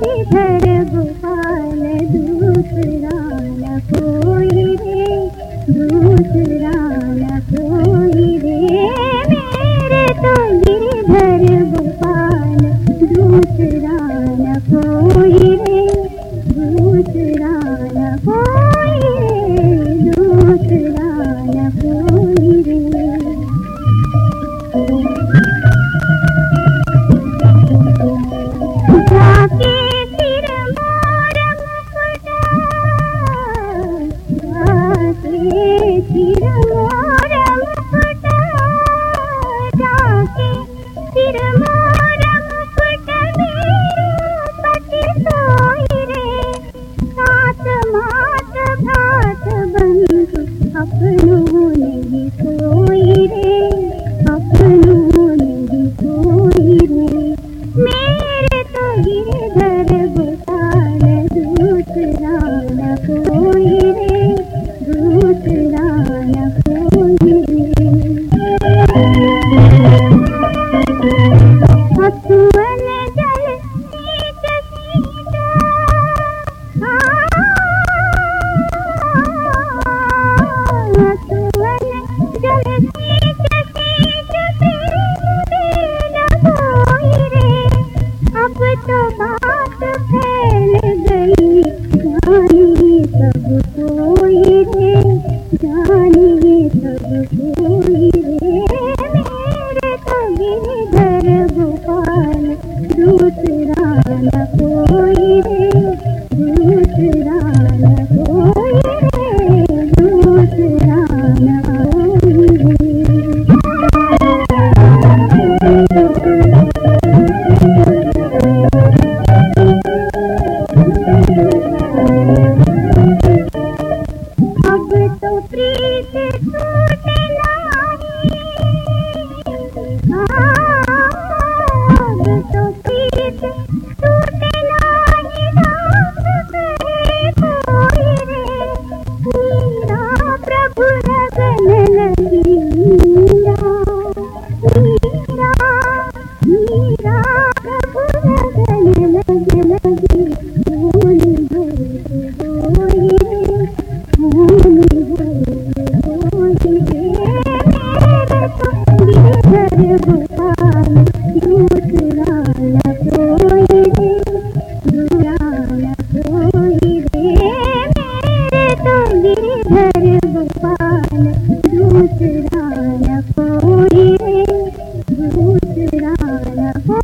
घर गोपाल दूसरा रे दूसरा न कोई रे तो गिरधर गोपाल दूसरा न रे, दूसरा गिरधर you. Mm-hmm.